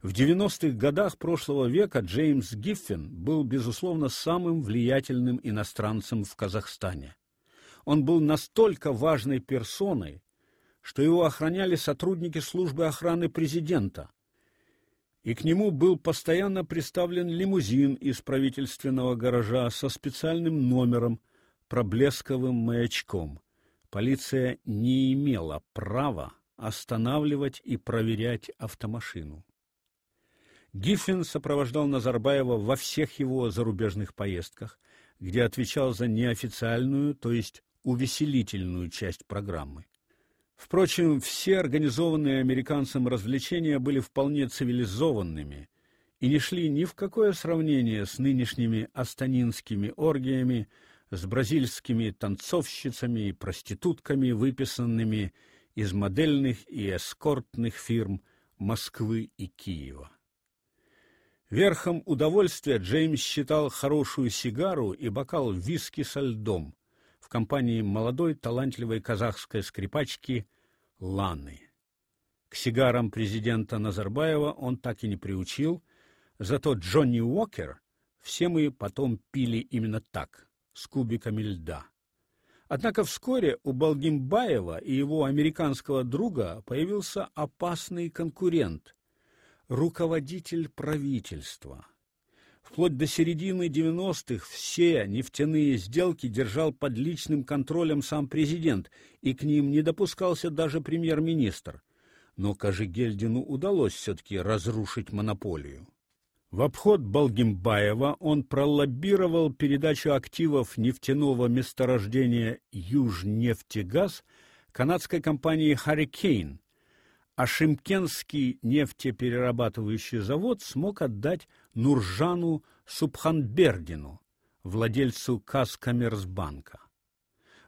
В 90-х годах прошлого века Джеймс Гиффин был безусловно самым влиятельным иностранцем в Казахстане. Он был настолько важной персоной, что его охраняли сотрудники службы охраны президента. И к нему был постоянно приставлен лимузин из правительственного гаража со специальным номером, проблесковым маячком. Полиция не имела права останавливать и проверять автомашину. Гиффин сопровождал Назарбаева во всех его зарубежных поездках, где отвечал за неофициальную, то есть увеселительную часть программы. Впрочем, все организованные американцам развлечения были вполне цивилизованными и не шли ни в какое сравнение с нынешними астанинскими оргиями, с бразильскими танцовщицами и проститутками, выписанными из модельных и эскортных фирм Москвы и Киева. Верхом удовольствия Джеймс считал хорошую сигару и бокал виски со льдом в компании молодой талантливой казахской скрипачки Ланы. К сигарам президента Назарбаева он так и не приучил, зато Джонни Уокер все мы потом пили именно так, с кубиками льда. Однако вскоре у Балгимбаева и его американского друга появился опасный конкурент руководитель правительства. Вплоть до середины 90-х все нефтяные сделки держал под личным контролем сам президент, и к ним не допускался даже премьер-министр. Но Кожегельдину удалось все таки разрушить монополию. В обход Балгимбаева он пролоббировал передачу активов нефтяного месторождения Южнефтегаз канадской компании Hurricane а Шимкенский нефтеперерабатывающий завод смог отдать Нуржану Субханбердину, владельцу Казкоммерцбанка.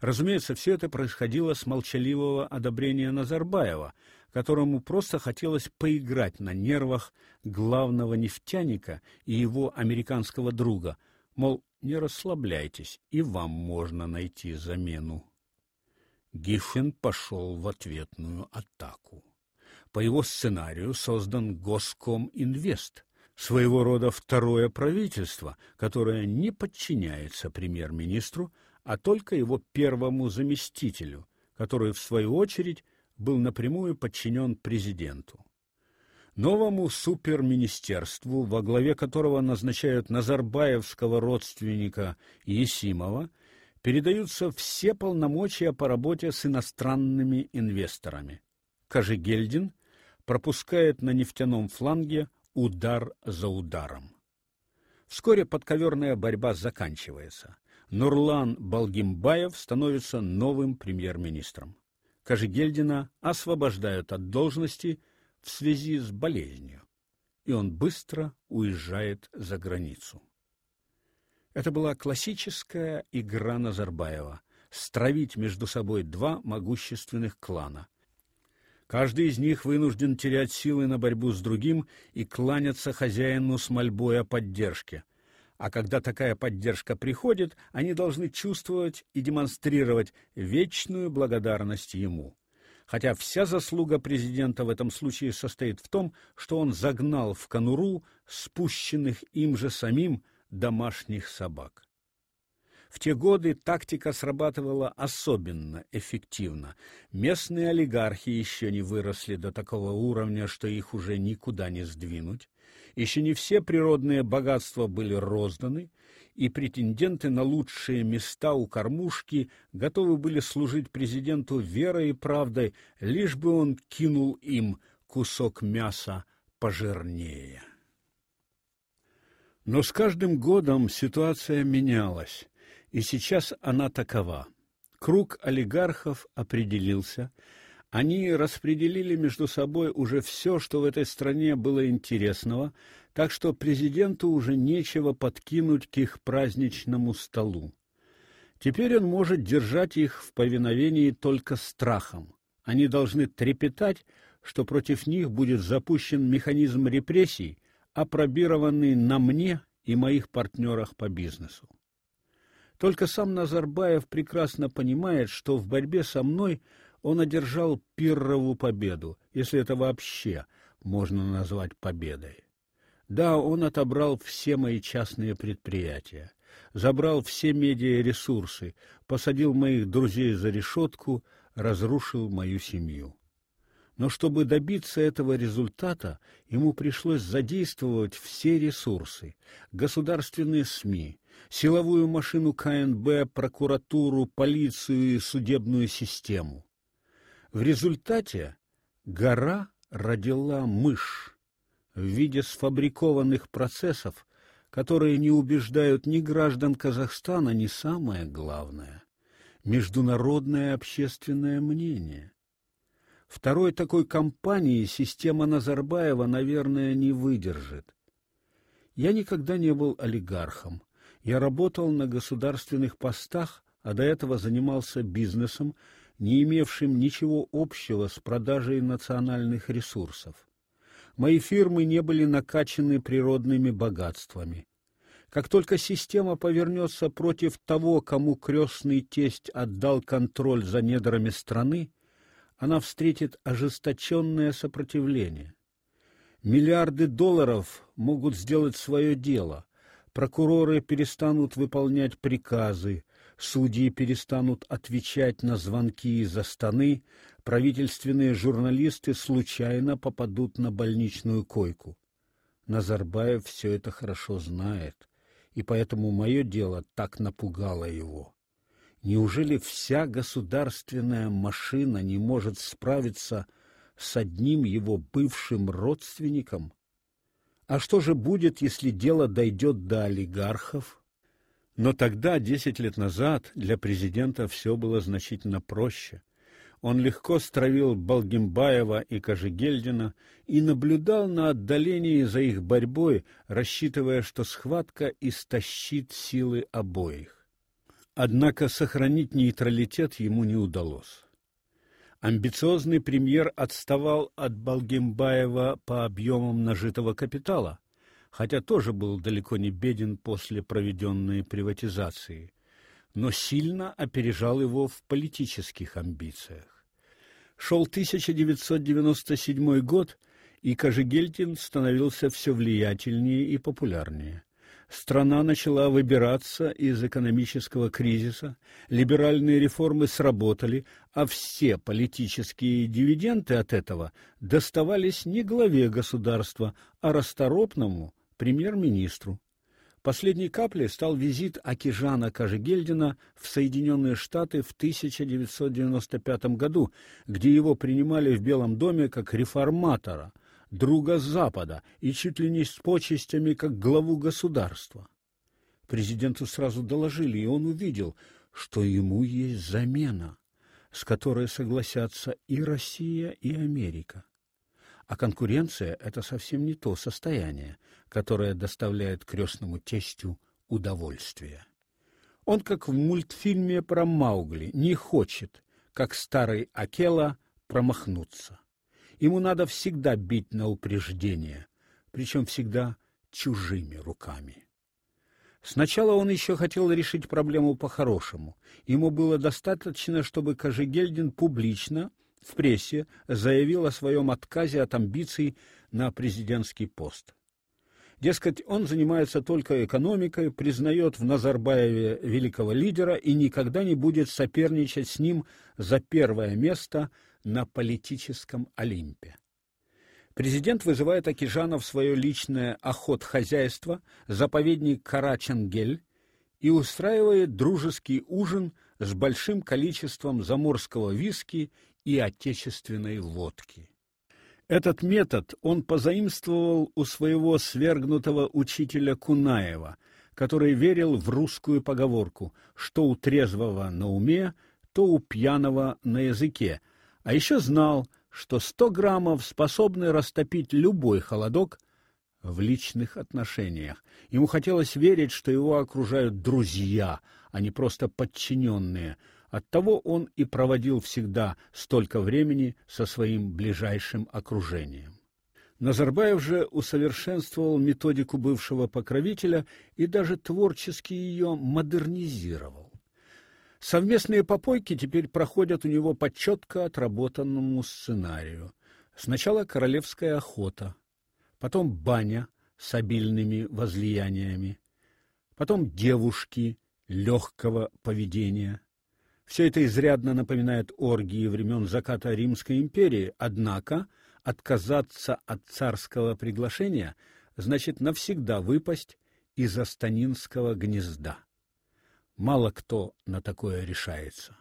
Разумеется, все это происходило с молчаливого одобрения Назарбаева, которому просто хотелось поиграть на нервах главного нефтяника и его американского друга, мол, не расслабляйтесь, и вам можно найти замену. Гиффин пошел в ответную атаку. По его сценарию создан Госком Инвест, своего рода второе правительство, которое не подчиняется премьер-министру, а только его первому заместителю, который в свою очередь был напрямую подчинен президенту. Новому суперминистерству, во главе которого назначают Назарбаевского родственника Есимова, передаются все полномочия по работе с иностранными инвесторами. Кожегельдин пропускает на нефтяном фланге удар за ударом. Вскоре подковерная борьба заканчивается. Нурлан Балгимбаев становится новым премьер-министром. Кожегельдина освобождают от должности в связи с болезнью, и он быстро уезжает за границу. Это была классическая игра Назарбаева стравить между собой два могущественных клана Каждый из них вынужден терять силы на борьбу с другим и кланяться хозяину с мольбой о поддержке. А когда такая поддержка приходит, они должны чувствовать и демонстрировать вечную благодарность ему. Хотя вся заслуга президента в этом случае состоит в том, что он загнал в конуру спущенных им же самим домашних собак. В те годы тактика срабатывала особенно эффективно. Местные олигархи еще не выросли до такого уровня, что их уже никуда не сдвинуть. Еще не все природные богатства были розданы, и претенденты на лучшие места у кормушки готовы были служить президенту верой и правдой, лишь бы он кинул им кусок мяса пожирнее. Но с каждым годом ситуация менялась. И сейчас она такова. Круг олигархов определился. Они распределили между собой уже все, что в этой стране было интересного, так что президенту уже нечего подкинуть к их праздничному столу. Теперь он может держать их в повиновении только страхом. Они должны трепетать, что против них будет запущен механизм репрессий, опробированный на мне и моих партнерах по бизнесу. Только сам Назарбаев прекрасно понимает, что в борьбе со мной он одержал пиррову победу, если это вообще можно назвать победой. Да, он отобрал все мои частные предприятия, забрал все медиаресурсы, посадил моих друзей за решетку, разрушил мою семью. Но чтобы добиться этого результата, ему пришлось задействовать все ресурсы: государственные СМИ, силовую машину КНБ, прокуратуру, полицию и судебную систему. В результате гора родила мышь в виде сфабрикованных процессов, которые не убеждают ни граждан Казахстана, ни самое главное международное общественное мнение. Второй такой кампании система Назарбаева, наверное, не выдержит. Я никогда не был олигархом. Я работал на государственных постах, а до этого занимался бизнесом, не имевшим ничего общего с продажей национальных ресурсов. Мои фирмы не были накачаны природными богатствами. Как только система повернется против того, кому крестный тесть отдал контроль за недрами страны, она встретит ожесточенное сопротивление. Миллиарды долларов могут сделать свое дело. Прокуроры перестанут выполнять приказы, судьи перестанут отвечать на звонки из Астаны, правительственные журналисты случайно попадут на больничную койку. Назарбаев все это хорошо знает, и поэтому мое дело так напугало его. Неужели вся государственная машина не может справиться с одним его бывшим родственником? А что же будет, если дело дойдет до олигархов? Но тогда, десять лет назад, для президента все было значительно проще. Он легко стравил Балгимбаева и Кожегельдина и наблюдал на отдалении за их борьбой, рассчитывая, что схватка истощит силы обоих. Однако сохранить нейтралитет ему не удалось. Амбициозный премьер отставал от Балгембаева по объемам нажитого капитала, хотя тоже был далеко не беден после проведенной приватизации, но сильно опережал его в политических амбициях. Шел 1997 год, и Кожегельдин становился все влиятельнее и популярнее страна начала выбираться из экономического кризиса, либеральные реформы сработали, а все политические дивиденды от этого доставались не главе государства, а расторопному премьер-министру. Последней каплей стал визит Акижана Кажегельдина в Соединенные Штаты в 1995 году, где его принимали в Белом доме как реформатора – друга Запада и чуть ли не с почестями, как главу государства. Президенту сразу доложили, и он увидел, что ему есть замена, с которой согласятся и Россия, и Америка. А конкуренция — это совсем не то состояние, которое доставляет крестному тестю удовольствие. Он, как в мультфильме про Маугли, не хочет, как старый Акела, промахнуться. Ему надо всегда бить на упреждение, причем всегда чужими руками. Сначала он еще хотел решить проблему по-хорошему. Ему было достаточно, чтобы Кожегельдин публично в прессе заявил о своем отказе от амбиций на президентский пост. Дескать, он занимается только экономикой, признает в Назарбаеве великого лидера и никогда не будет соперничать с ним за первое место на политическом Олимпе. Президент вызывает Акижана в свое личное охотхозяйство, заповедник Карачангель, и устраивает дружеский ужин с большим количеством заморского виски и отечественной водки. Этот метод он позаимствовал у своего свергнутого учителя Кунаева, который верил в русскую поговорку: что у трезвого на уме, то у пьяного на языке, а еще знал, что 100 граммов способны растопить любой холодок в личных отношениях. Ему хотелось верить, что его окружают друзья, а не просто подчиненные. Оттого он и проводил всегда столько времени со своим ближайшим окружением. Назарбаев же усовершенствовал методику бывшего покровителя и даже творчески ее модернизировал. Совместные попойки теперь проходят у него по четко отработанному сценарию. Сначала королевская охота, потом баня с обильными возлияниями, потом девушки легкого поведения. Все это изрядно напоминает оргии времен заката Римской империи, однако отказаться от царского приглашения значит навсегда выпасть из астанинского гнезда. Мало кто на такое решается.